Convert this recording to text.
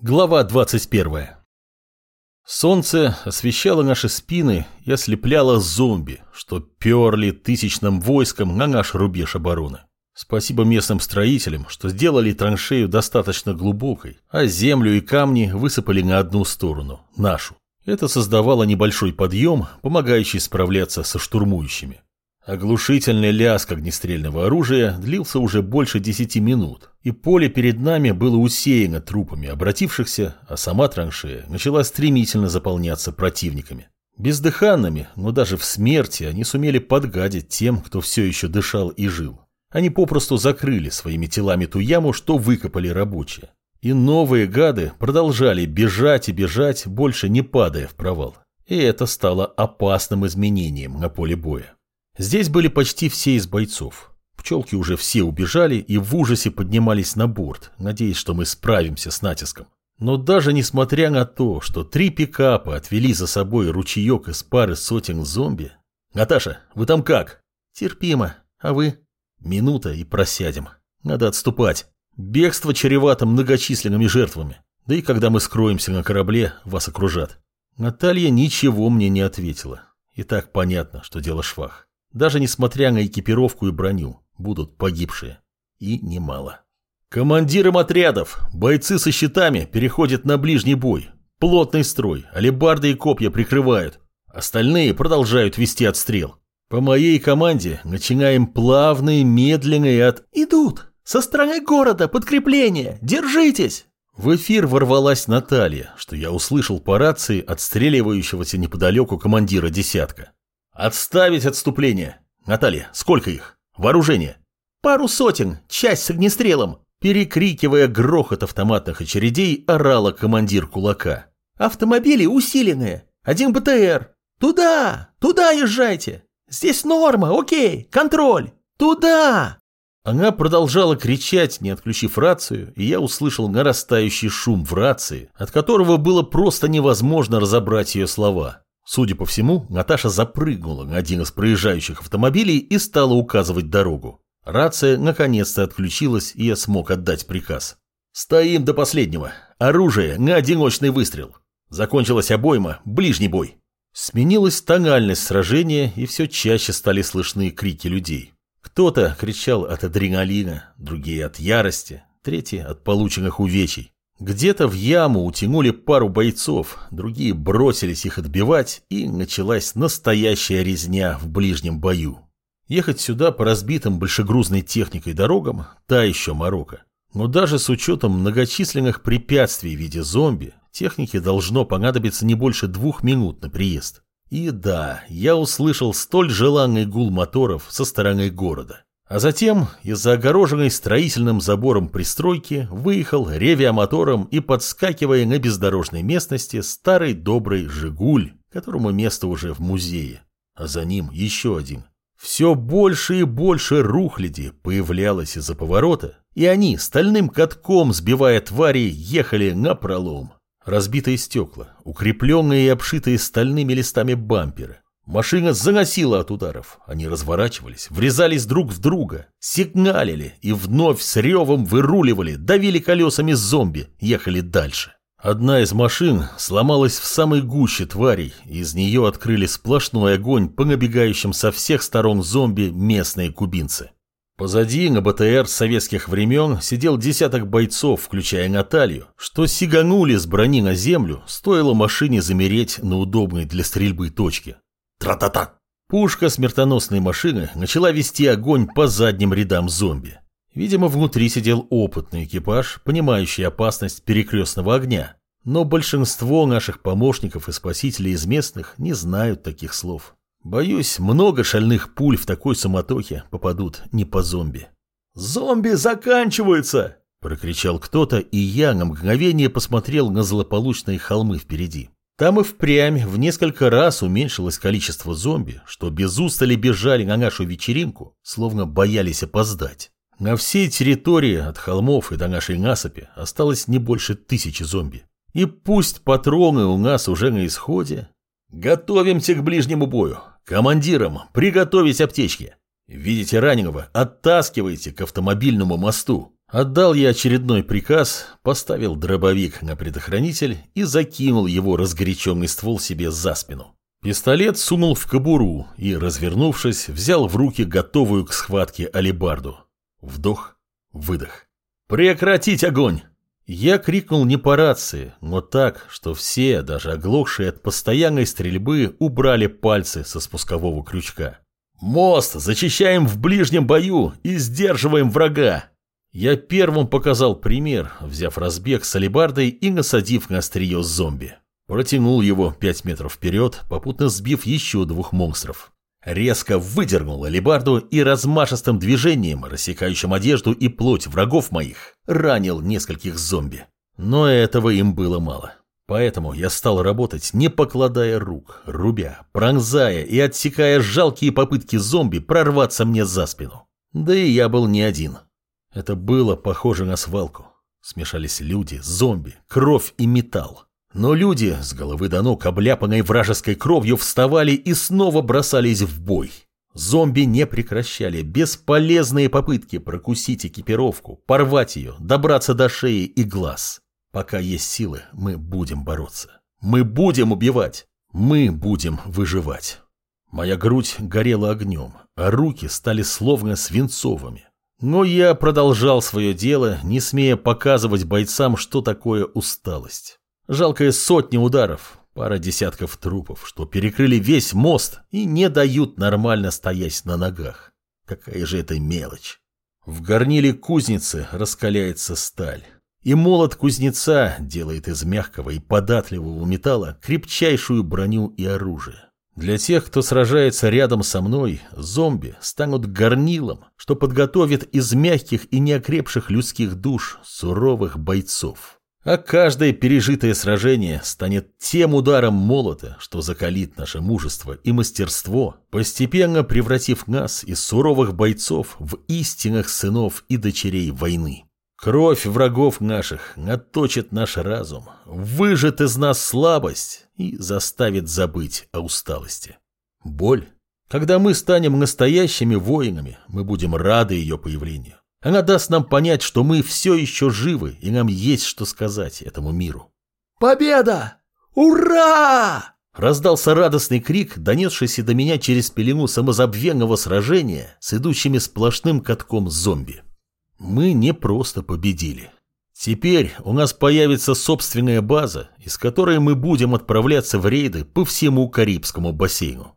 Глава 21. Солнце освещало наши спины и ослепляло зомби, что перли тысячным войском на наш рубеж обороны. Спасибо местным строителям, что сделали траншею достаточно глубокой, а землю и камни высыпали на одну сторону, нашу. Это создавало небольшой подъем, помогающий справляться со штурмующими. Оглушительный лязг огнестрельного оружия длился уже больше десяти минут, и поле перед нами было усеяно трупами обратившихся, а сама траншея начала стремительно заполняться противниками. Бездыханными, но даже в смерти они сумели подгадить тем, кто все еще дышал и жил. Они попросту закрыли своими телами ту яму, что выкопали рабочие. И новые гады продолжали бежать и бежать, больше не падая в провал. И это стало опасным изменением на поле боя. Здесь были почти все из бойцов. Пчелки уже все убежали и в ужасе поднимались на борт, надеясь, что мы справимся с натиском. Но даже несмотря на то, что три пикапа отвели за собой ручеек из пары сотен зомби... «Наташа, вы там как?» «Терпимо. А вы?» «Минута и просядем. Надо отступать. Бегство чревато многочисленными жертвами. Да и когда мы скроемся на корабле, вас окружат». Наталья ничего мне не ответила. И так понятно, что дело швах. Даже несмотря на экипировку и броню, будут погибшие. И немало. Командирам отрядов, бойцы со щитами переходят на ближний бой. Плотный строй, алебарды и копья прикрывают. Остальные продолжают вести отстрел. По моей команде начинаем медленно и от... «Идут! Со стороны города подкрепление! Держитесь!» В эфир ворвалась Наталья, что я услышал по рации отстреливающегося неподалеку командира десятка. «Отставить отступление! Наталья, сколько их? Вооружение!» «Пару сотен, часть с огнестрелом!» Перекрикивая грохот автоматных очередей, орала командир кулака. «Автомобили усиленные! Один БТР! Туда! Туда езжайте! Здесь норма, окей! Контроль! Туда!» Она продолжала кричать, не отключив рацию, и я услышал нарастающий шум в рации, от которого было просто невозможно разобрать ее слова. Судя по всему, Наташа запрыгнула на один из проезжающих автомобилей и стала указывать дорогу. Рация наконец-то отключилась, и я смог отдать приказ. «Стоим до последнего. Оружие на одиночный выстрел». Закончилась обойма, ближний бой. Сменилась тональность сражения, и все чаще стали слышны крики людей. Кто-то кричал от адреналина, другие от ярости, третьи от полученных увечий. Где-то в яму утянули пару бойцов, другие бросились их отбивать, и началась настоящая резня в ближнем бою. Ехать сюда по разбитым большегрузной техникой дорогам – та еще морока. Но даже с учетом многочисленных препятствий в виде зомби, технике должно понадобиться не больше двух минут на приезд. И да, я услышал столь желанный гул моторов со стороны города. А затем из-за огороженной строительным забором пристройки выехал ревя мотором и подскакивая на бездорожной местности старый добрый «Жигуль», которому место уже в музее. А за ним еще один. Все больше и больше рухляди появлялось из-за поворота, и они, стальным катком сбивая твари, ехали на пролом. Разбитые стекла, укрепленные и обшитые стальными листами бамперы, Машина заносила от ударов. Они разворачивались, врезались друг в друга, сигналили и вновь с ревом выруливали, давили колесами зомби, ехали дальше. Одна из машин сломалась в самой гуще тварей, из нее открыли сплошной огонь по набегающим со всех сторон зомби местные кубинцы. Позади на БТР советских времен сидел десяток бойцов, включая Наталью, что сиганули с брони на землю, стоило машине замереть на удобной для стрельбы точке. Тра-та-та! Пушка смертоносной машины начала вести огонь по задним рядам зомби. Видимо, внутри сидел опытный экипаж, понимающий опасность перекрестного огня. Но большинство наших помощников и спасителей из местных не знают таких слов. Боюсь, много шальных пуль в такой суматохе попадут не по зомби. «Зомби заканчиваются!» – прокричал кто-то, и я на мгновение посмотрел на злополучные холмы впереди. Там и впрямь в несколько раз уменьшилось количество зомби, что без устали бежали на нашу вечеринку, словно боялись опоздать. На всей территории от холмов и до нашей насыпи осталось не больше тысячи зомби. И пусть патроны у нас уже на исходе. Готовимся к ближнему бою. Командирам приготовить аптечки. Видите раненого, оттаскивайте к автомобильному мосту. Отдал я очередной приказ, поставил дробовик на предохранитель и закинул его разгоряченный ствол себе за спину. Пистолет сунул в кобуру и, развернувшись, взял в руки готовую к схватке алебарду. Вдох, выдох. «Прекратить огонь!» Я крикнул не по рации, но так, что все, даже оглохшие от постоянной стрельбы, убрали пальцы со спускового крючка. «Мост зачищаем в ближнем бою и сдерживаем врага!» Я первым показал пример, взяв разбег с алебардой и насадив на острие зомби. Протянул его пять метров вперед, попутно сбив еще двух монстров. Резко выдернул алебарду и размашистым движением, рассекающим одежду и плоть врагов моих, ранил нескольких зомби. Но этого им было мало. Поэтому я стал работать, не покладая рук, рубя, пронзая и отсекая жалкие попытки зомби прорваться мне за спину. Да и я был не один. Это было похоже на свалку. Смешались люди, зомби, кровь и металл. Но люди, с головы до ног обляпанной вражеской кровью, вставали и снова бросались в бой. Зомби не прекращали бесполезные попытки прокусить экипировку, порвать ее, добраться до шеи и глаз. Пока есть силы, мы будем бороться. Мы будем убивать. Мы будем выживать. Моя грудь горела огнем, а руки стали словно свинцовыми. Но я продолжал свое дело, не смея показывать бойцам, что такое усталость. Жалкая сотня ударов, пара десятков трупов, что перекрыли весь мост и не дают нормально стоять на ногах. Какая же это мелочь. В горниле кузницы раскаляется сталь. И молот кузнеца делает из мягкого и податливого металла крепчайшую броню и оружие. Для тех, кто сражается рядом со мной, зомби станут горнилом, что подготовит из мягких и неокрепших людских душ суровых бойцов. А каждое пережитое сражение станет тем ударом молота, что закалит наше мужество и мастерство, постепенно превратив нас из суровых бойцов в истинных сынов и дочерей войны. Кровь врагов наших наточит наш разум, выжит из нас слабость и заставит забыть о усталости. Боль. Когда мы станем настоящими воинами, мы будем рады ее появлению. Она даст нам понять, что мы все еще живы, и нам есть что сказать этому миру. «Победа! Ура!» Раздался радостный крик, донесшийся до меня через пелену самозабвенного сражения с идущими сплошным катком зомби. Мы не просто победили. Теперь у нас появится собственная база, из которой мы будем отправляться в рейды по всему Карибскому бассейну.